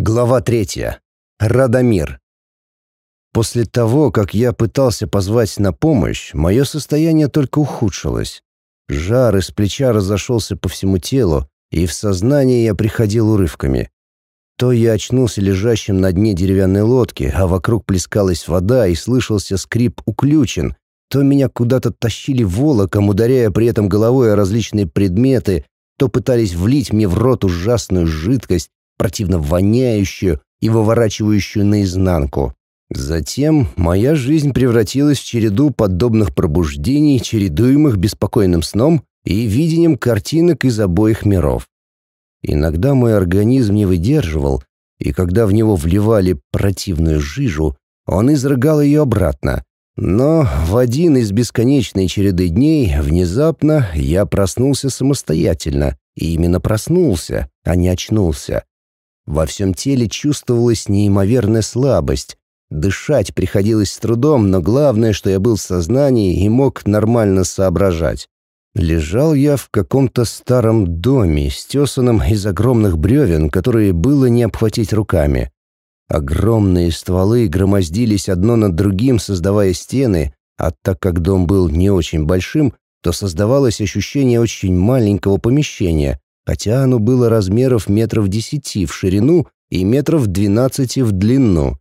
Глава третья. Радомир. После того, как я пытался позвать на помощь, мое состояние только ухудшилось. Жар из плеча разошелся по всему телу, и в сознание я приходил урывками. То я очнулся лежащим на дне деревянной лодки, а вокруг плескалась вода и слышался скрип уключен, то меня куда-то тащили волоком, ударяя при этом головой о различные предметы, то пытались влить мне в рот ужасную жидкость, противно воняющую и выворачивающую наизнанку. Затем моя жизнь превратилась в череду подобных пробуждений, чередуемых беспокойным сном и видением картинок из обоих миров. Иногда мой организм не выдерживал, и когда в него вливали противную жижу, он изрыгал ее обратно. Но в один из бесконечной череды дней внезапно я проснулся самостоятельно, и именно проснулся, а не очнулся. Во всем теле чувствовалась неимоверная слабость. Дышать приходилось с трудом, но главное, что я был в сознании и мог нормально соображать. Лежал я в каком-то старом доме, стесанном из огромных бревен, которые было не обхватить руками. Огромные стволы громоздились одно над другим, создавая стены, а так как дом был не очень большим, то создавалось ощущение очень маленького помещения, хотя оно было размеров метров десяти в ширину и метров двенадцати в длину.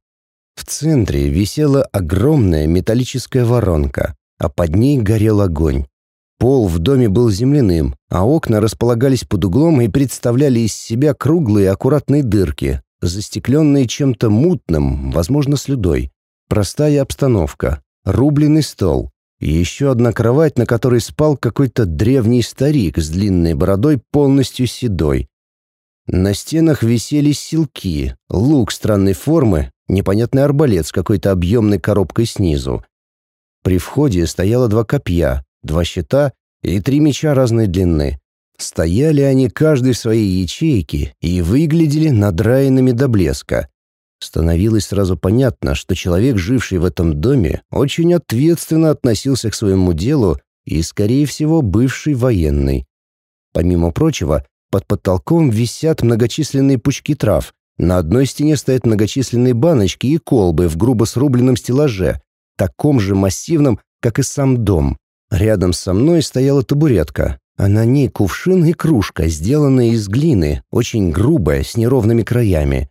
В центре висела огромная металлическая воронка, а под ней горел огонь. Пол в доме был земляным, а окна располагались под углом и представляли из себя круглые аккуратные дырки, застекленные чем-то мутным, возможно, слюдой. Простая обстановка, рубленый стол, и еще одна кровать, на которой спал какой-то древний старик с длинной бородой, полностью седой. На стенах висели силки, лук странной формы, непонятный арбалет с какой-то объемной коробкой снизу. При входе стояло два копья, два щита и три меча разной длины. Стояли они каждый в своей ячейке и выглядели надраенными до блеска. Становилось сразу понятно, что человек, живший в этом доме, очень ответственно относился к своему делу и, скорее всего, бывший военный. Помимо прочего, под потолком висят многочисленные пучки трав. На одной стене стоят многочисленные баночки и колбы в грубо срубленном стеллаже, таком же массивном, как и сам дом. Рядом со мной стояла табуретка, а на ней кувшин и кружка, сделанные из глины, очень грубая, с неровными краями.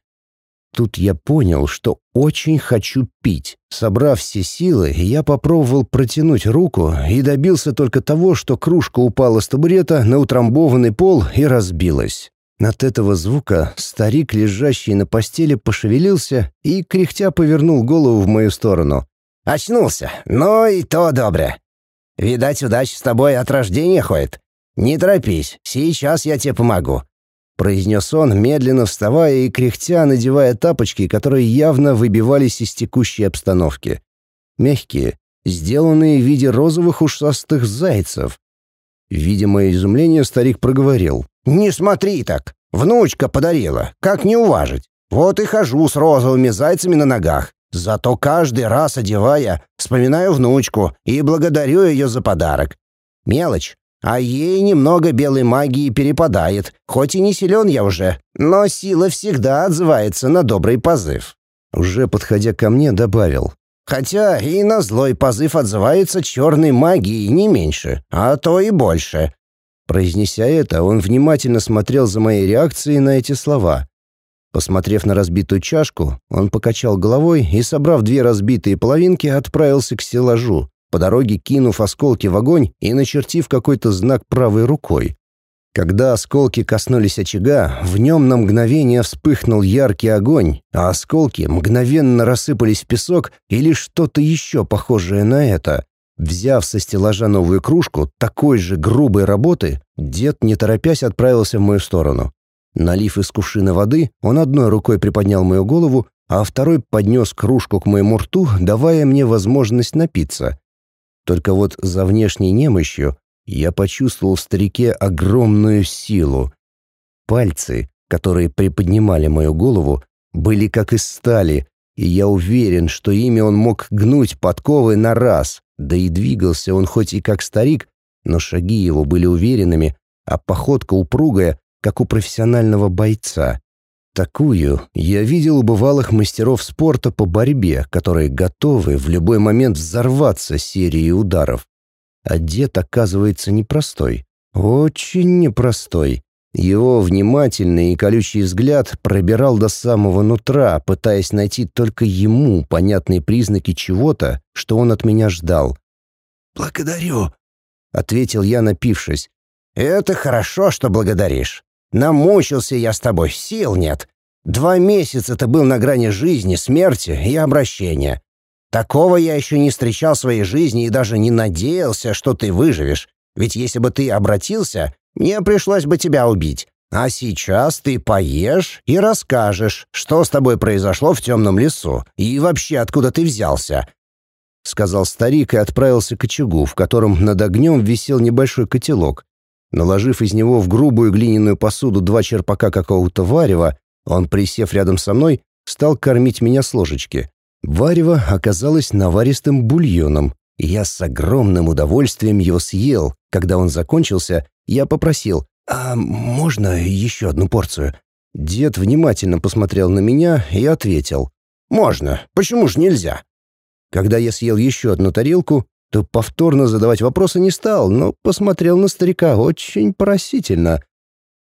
Тут я понял, что очень хочу пить. Собрав все силы, я попробовал протянуть руку и добился только того, что кружка упала с табурета на утрамбованный пол и разбилась. От этого звука старик, лежащий на постели, пошевелился и, кряхтя, повернул голову в мою сторону. «Очнулся, но и то добре. Видать, удача с тобой от рождения ходит. Не торопись, сейчас я тебе помогу произнес он, медленно вставая и кряхтя, надевая тапочки, которые явно выбивались из текущей обстановки. Мягкие, сделанные в виде розовых ушастых зайцев. Видя мое изумление, старик проговорил. «Не смотри так! Внучка подарила! Как не уважить? Вот и хожу с розовыми зайцами на ногах. Зато каждый раз одевая, вспоминаю внучку и благодарю ее за подарок. Мелочь, а ей немного белой магии перепадает, хоть и не силен я уже, но сила всегда отзывается на добрый позыв. Уже подходя ко мне, добавил. Хотя и на злой позыв отзывается черной магией не меньше, а то и больше. Произнеся это, он внимательно смотрел за моей реакцией на эти слова. Посмотрев на разбитую чашку, он покачал головой и, собрав две разбитые половинки, отправился к стеллажу, по дороге кинув осколки в огонь и начертив какой-то знак правой рукой. Когда осколки коснулись очага, в нем на мгновение вспыхнул яркий огонь, а осколки мгновенно рассыпались в песок или что-то еще похожее на это. Взяв со стеллажа новую кружку такой же грубой работы, дед, не торопясь, отправился в мою сторону. Налив из кувшина воды, он одной рукой приподнял мою голову, а второй поднес кружку к моему рту, давая мне возможность напиться. Только вот за внешней немощью я почувствовал в старике огромную силу. Пальцы, которые приподнимали мою голову, были как из стали, и я уверен, что ими он мог гнуть подковы на раз, да и двигался он хоть и как старик, но шаги его были уверенными, а походка упругая, как у профессионального бойца. Такую я видел у бывалых мастеров спорта по борьбе, которые готовы в любой момент взорваться серией ударов. А дед оказывается непростой. Очень непростой. Его внимательный и колючий взгляд пробирал до самого нутра, пытаясь найти только ему понятные признаки чего-то, что он от меня ждал. «Благодарю», — ответил я, напившись. «Это хорошо, что благодаришь. Намучился я с тобой, сил нет. Два месяца ты был на грани жизни, смерти и обращения. Такого я еще не встречал в своей жизни и даже не надеялся, что ты выживешь. Ведь если бы ты обратился, мне пришлось бы тебя убить. А сейчас ты поешь и расскажешь, что с тобой произошло в темном лесу и вообще откуда ты взялся. — сказал старик и отправился к очагу, в котором над огнем висел небольшой котелок. Наложив из него в грубую глиняную посуду два черпака какого-то варева, он, присев рядом со мной, стал кормить меня с ложечки. Варево оказалось наваристым бульоном, и я с огромным удовольствием его съел. Когда он закончился, я попросил, «А можно еще одну порцию?» Дед внимательно посмотрел на меня и ответил, «Можно. Почему ж нельзя?» Когда я съел еще одну тарелку, то повторно задавать вопросы не стал, но посмотрел на старика очень просительно.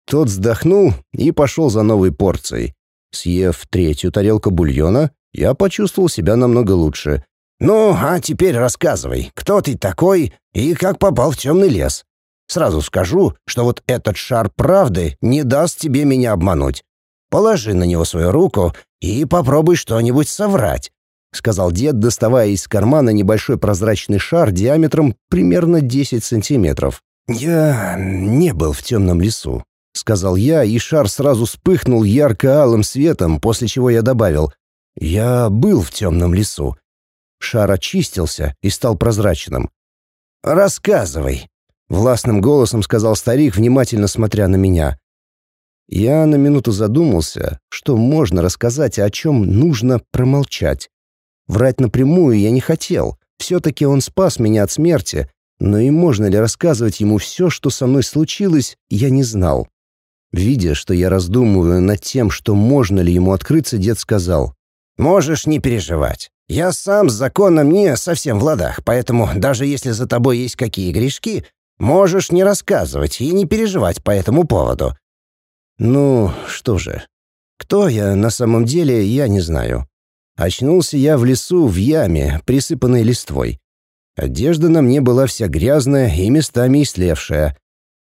Тот вздохнул и пошел за новой порцией. Съев третью тарелку бульона, я почувствовал себя намного лучше. «Ну, а теперь рассказывай, кто ты такой и как попал в темный лес? Сразу скажу, что вот этот шар правды не даст тебе меня обмануть. Положи на него свою руку и попробуй что-нибудь соврать. — сказал дед, доставая из кармана небольшой прозрачный шар диаметром примерно 10 сантиметров. «Я не был в темном лесу», — сказал я, и шар сразу вспыхнул ярко-алым светом, после чего я добавил «Я был в темном лесу». Шар очистился и стал прозрачным. «Рассказывай», — властным голосом сказал старик, внимательно смотря на меня. Я на минуту задумался, что можно рассказать, о чем нужно промолчать. Врать напрямую я не хотел. Все-таки он спас меня от смерти, но и можно ли рассказывать ему все, что со мной случилось, я не знал. Видя, что я раздумываю над тем, что можно ли ему открыться, дед сказал, «Можешь не переживать. Я сам с законом не совсем в ладах, поэтому даже если за тобой есть какие грешки, можешь не рассказывать и не переживать по этому поводу». «Ну, что же, кто я на самом деле, я не знаю. Очнулся я в лесу в яме, присыпанной листвой. Одежда на мне была вся грязная и местами истлевшая.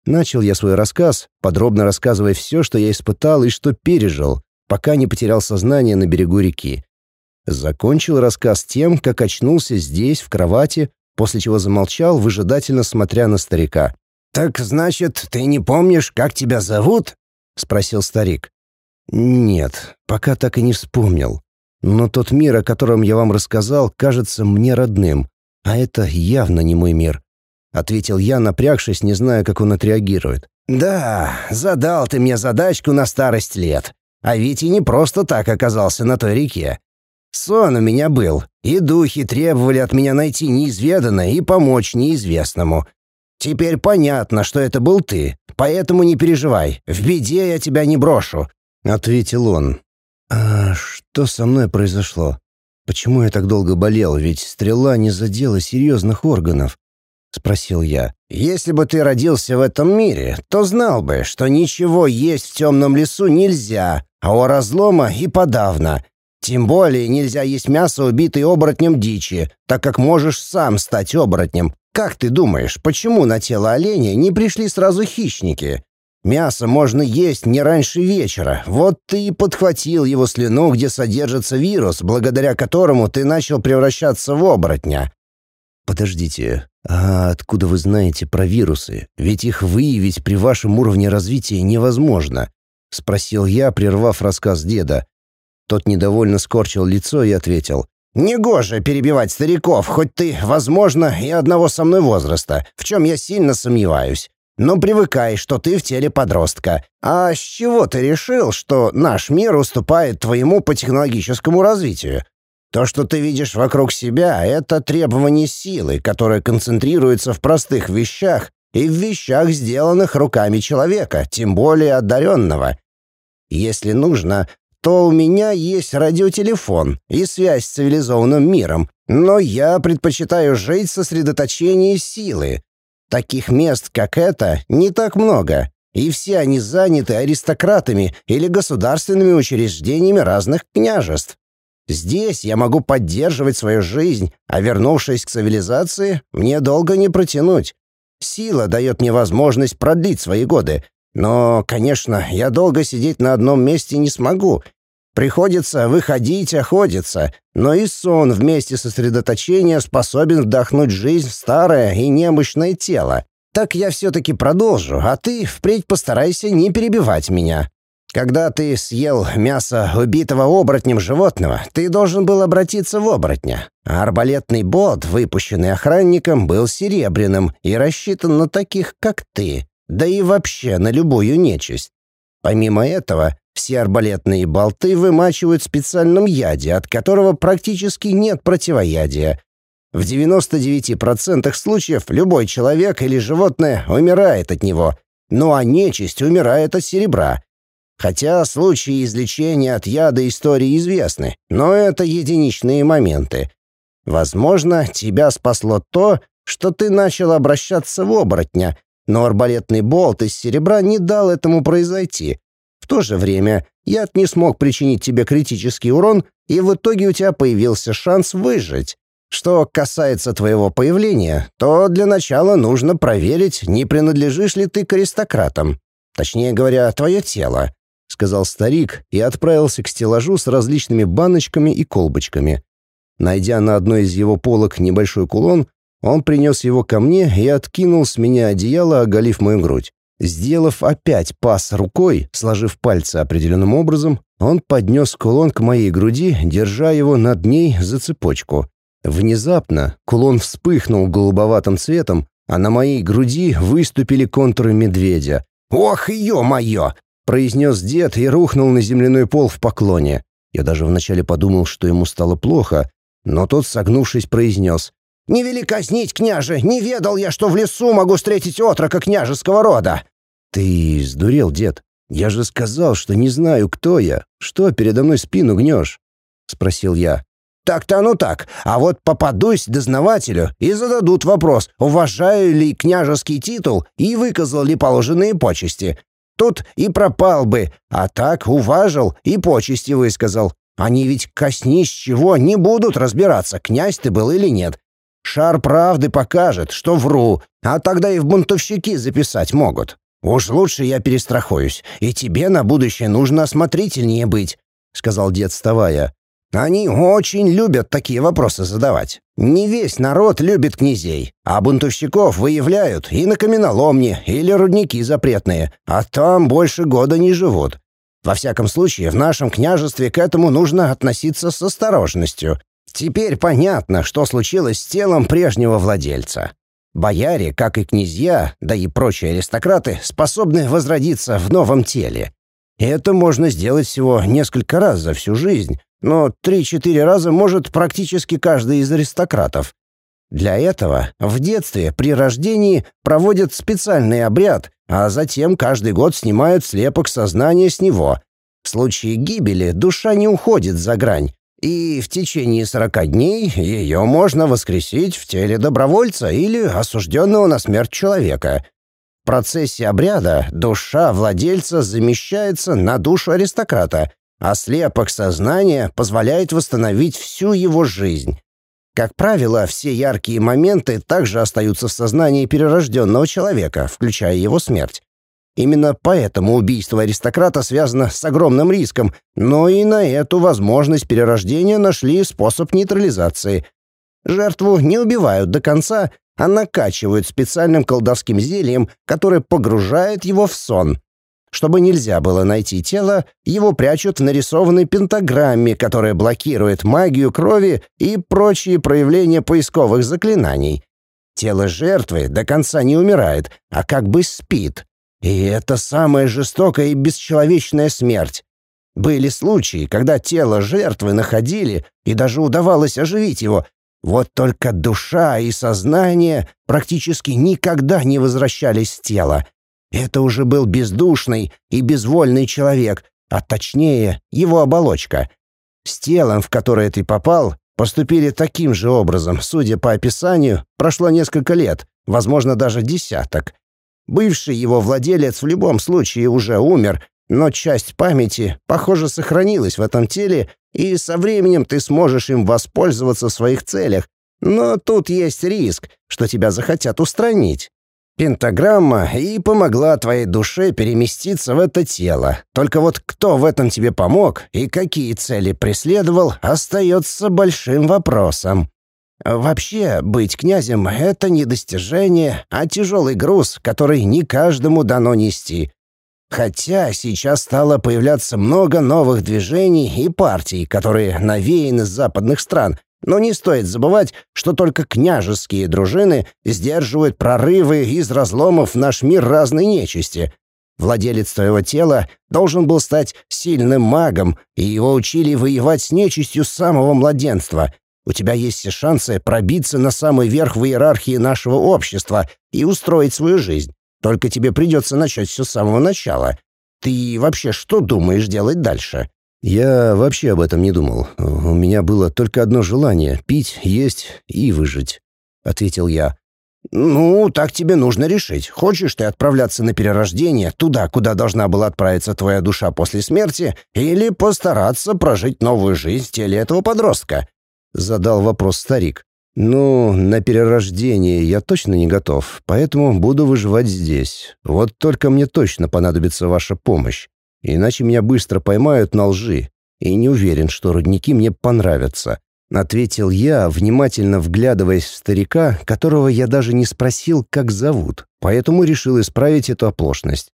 Начал я свой рассказ, подробно рассказывая все, что я испытал и что пережил, пока не потерял сознание на берегу реки. Закончил рассказ тем, как очнулся здесь, в кровати, после чего замолчал, выжидательно смотря на старика. «Так, значит, ты не помнишь, как тебя зовут?» — спросил старик. «Нет, пока так и не вспомнил. Но тот мир, о котором я вам рассказал, кажется мне родным, а это явно не мой мир», — ответил я, напрягшись, не зная, как он отреагирует. «Да, задал ты мне задачку на старость лет. А ведь и не просто так оказался на той реке. Сон у меня был, и духи требовали от меня найти неизведанное и помочь неизвестному. Теперь понятно, что это был ты, поэтому не переживай, в беде я тебя не брошу», — ответил он. «А что со мной произошло? Почему я так долго болел? Ведь стрела не задела серьезных органов?» — спросил я. «Если бы ты родился в этом мире, то знал бы, что ничего есть в темном лесу нельзя, а у разлома и подавно. Тем более нельзя есть мясо убитой оборотнем дичи, так как можешь сам стать оборотнем. Как ты думаешь, почему на тело оленя не пришли сразу хищники? Мясо можно есть не раньше вечера. Вот ты и подхватил его слюну, где содержится вирус, благодаря которому ты начал превращаться в оборотня. Подождите, а откуда вы знаете про вирусы? Ведь их выявить при вашем уровне развития невозможно, спросил я, прервав рассказ деда. Тот недовольно скорчил лицо и ответил: «Негоже перебивать стариков, хоть ты, возможно, и одного со мной возраста, в чем я сильно сомневаюсь. Но привыкай, что ты в теле подростка. А с чего ты решил, что наш мир уступает твоему по технологическому развитию? То, что ты видишь вокруг себя, это требование силы, которая концентрируется в простых вещах и в вещах, сделанных руками человека, тем более одаренного. Если нужно, то у меня есть радиотелефон и связь с цивилизованным миром, но я предпочитаю жить в сосредоточении силы. Таких мест, как это, не так много, и все они заняты аристократами или государственными учреждениями разных княжеств. Здесь я могу поддерживать свою жизнь, а вернувшись к цивилизации, мне долго не протянуть. Сила дает мне возможность продлить свои годы, но, конечно, я долго сидеть на одном месте не смогу. Приходится выходить, охотиться, но и сон вместе сосредоточения способен вдохнуть жизнь в старое и немощное тело. Так я все-таки продолжу, а ты впредь постарайся не перебивать меня. Когда ты съел мясо убитого оборотнем животного, ты должен был обратиться в оборотня. А арбалетный болт, выпущенный охранником, был серебряным и рассчитан на таких, как ты да и вообще на любую нечисть. Помимо этого, все арбалетные болты вымачивают в специальном яде, от которого практически нет противоядия. В 99% случаев любой человек или животное умирает от него, ну а нечисть умирает от серебра. Хотя случаи излечения от яда истории известны, но это единичные моменты. Возможно, тебя спасло то, что ты начал обращаться в оборотня, но арбалетный болт из серебра не дал этому произойти. То же время яд не смог причинить тебе критический урон, и в итоге у тебя появился шанс выжить. Что касается твоего появления, то для начала нужно проверить, не принадлежишь ли ты к аристократам. Точнее говоря, твое тело», — сказал старик и отправился к стеллажу с различными баночками и колбочками. Найдя на одной из его полок небольшой кулон, он принес его ко мне и откинул с меня одеяло, оголив мою грудь. Сделав опять пас рукой, сложив пальцы определенным образом, он поднес кулон к моей груди, держа его над ней за цепочку. Внезапно кулон вспыхнул голубоватым цветом, а на моей груди выступили контуры медведя. «Ох, ё-моё!» — произнес дед и рухнул на земляной пол в поклоне. Я даже вначале подумал, что ему стало плохо, но тот, согнувшись, произнес не вели казнить, княже! Не ведал я, что в лесу могу встретить отрока княжеского рода!» «Ты сдурел, дед? Я же сказал, что не знаю, кто я. Что передо мной спину гнешь?» — спросил я. «Так-то оно так. А вот попадусь дознавателю и зададут вопрос, уважаю ли княжеский титул и выказал ли положенные почести. Тут и пропал бы, а так уважил и почести высказал. Они ведь коснись чего не будут разбираться, князь ты был или нет. Шар правды покажет, что вру, а тогда и в бунтовщики записать могут. Уж лучше я перестрахуюсь, и тебе на будущее нужно осмотрительнее быть», — сказал дед, вставая. «Они очень любят такие вопросы задавать. Не весь народ любит князей, а бунтовщиков выявляют и на каменоломне или рудники запретные, а там больше года не живут. Во всяком случае, в нашем княжестве к этому нужно относиться с осторожностью. Теперь понятно, что случилось с телом прежнего владельца. Бояре, как и князья, да и прочие аристократы, способны возродиться в новом теле. И это можно сделать всего несколько раз за всю жизнь, но три-четыре раза может практически каждый из аристократов. Для этого в детстве при рождении проводят специальный обряд, а затем каждый год снимают слепок сознания с него. В случае гибели душа не уходит за грань, и в течение сорока дней ее можно воскресить в теле добровольца или осужденного на смерть человека. В процессе обряда душа владельца замещается на душу аристократа, а слепок сознания позволяет восстановить всю его жизнь. Как правило, все яркие моменты также остаются в сознании перерожденного человека, включая его смерть. Именно поэтому убийство аристократа связано с огромным риском, но и на эту возможность перерождения нашли способ нейтрализации. Жертву не убивают до конца, а накачивают специальным колдовским зельем, которое погружает его в сон. Чтобы нельзя было найти тело, его прячут в нарисованной пентаграмме, которая блокирует магию крови и прочие проявления поисковых заклинаний. Тело жертвы до конца не умирает, а как бы спит, и это самая жестокая и бесчеловечная смерть. Были случаи, когда тело жертвы находили, и даже удавалось оживить его. Вот только душа и сознание практически никогда не возвращались в тело. Это уже был бездушный и безвольный человек, а точнее его оболочка. С телом, в которое ты попал, поступили таким же образом, судя по описанию, прошло несколько лет, возможно, даже десяток. Бывший его владелец в любом случае уже умер, но часть памяти, похоже, сохранилась в этом теле, и со временем ты сможешь им воспользоваться в своих целях. Но тут есть риск, что тебя захотят устранить. Пентаграмма и помогла твоей душе переместиться в это тело. Только вот кто в этом тебе помог и какие цели преследовал, остается большим вопросом. Вообще, быть князем — это не достижение, а тяжелый груз, который не каждому дано нести. Хотя сейчас стало появляться много новых движений и партий, которые навеяны с западных стран, но не стоит забывать, что только княжеские дружины сдерживают прорывы из разломов в наш мир разной нечисти. Владелец твоего тела должен был стать сильным магом, и его учили воевать с нечистью с самого младенства, у тебя есть все шансы пробиться на самый верх в иерархии нашего общества и устроить свою жизнь. Только тебе придется начать все с самого начала. Ты вообще что думаешь делать дальше?» «Я вообще об этом не думал. У меня было только одно желание — пить, есть и выжить», — ответил я. «Ну, так тебе нужно решить. Хочешь ты отправляться на перерождение, туда, куда должна была отправиться твоя душа после смерти, или постараться прожить новую жизнь в теле этого подростка? — задал вопрос старик. «Ну, на перерождение я точно не готов, поэтому буду выживать здесь. Вот только мне точно понадобится ваша помощь. Иначе меня быстро поймают на лжи. И не уверен, что рудники мне понравятся». Ответил я, внимательно вглядываясь в старика, которого я даже не спросил, как зовут, поэтому решил исправить эту оплошность.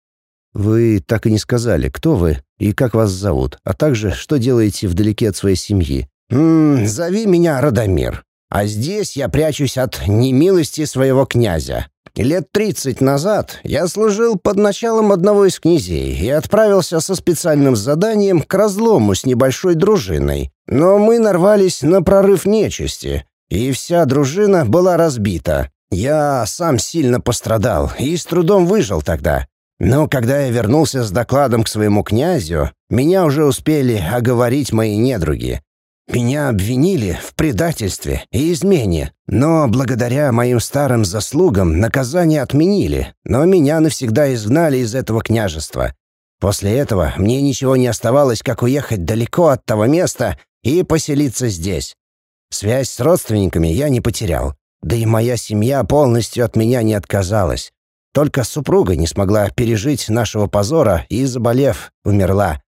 «Вы так и не сказали, кто вы и как вас зовут, а также, что делаете вдалеке от своей семьи. «М «Зови меня Радомир, а здесь я прячусь от немилости своего князя. Лет тридцать назад я служил под началом одного из князей и отправился со специальным заданием к разлому с небольшой дружиной. Но мы нарвались на прорыв нечисти, и вся дружина была разбита. Я сам сильно пострадал и с трудом выжил тогда. Но когда я вернулся с докладом к своему князю, меня уже успели оговорить мои недруги. Меня обвинили в предательстве и измене, но благодаря моим старым заслугам наказание отменили, но меня навсегда изгнали из этого княжества. После этого мне ничего не оставалось, как уехать далеко от того места и поселиться здесь. Связь с родственниками я не потерял, да и моя семья полностью от меня не отказалась. Только супруга не смогла пережить нашего позора и, заболев, умерла.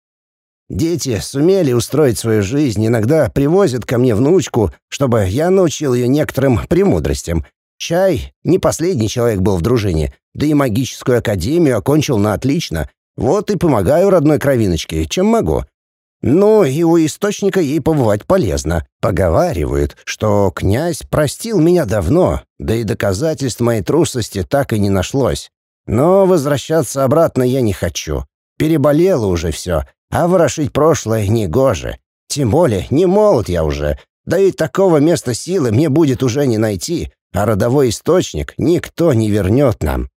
Дети сумели устроить свою жизнь, иногда привозят ко мне внучку, чтобы я научил ее некоторым премудростям. Чай не последний человек был в дружине, да и магическую академию окончил на отлично. Вот и помогаю родной кровиночке, чем могу. Ну и у источника ей побывать полезно. Поговаривают, что князь простил меня давно, да и доказательств моей трусости так и не нашлось. Но возвращаться обратно я не хочу. Переболело уже все, а ворошить прошлое негоже. Тем более, не молод я уже. Да и такого места силы мне будет уже не найти, а родовой источник никто не вернет нам.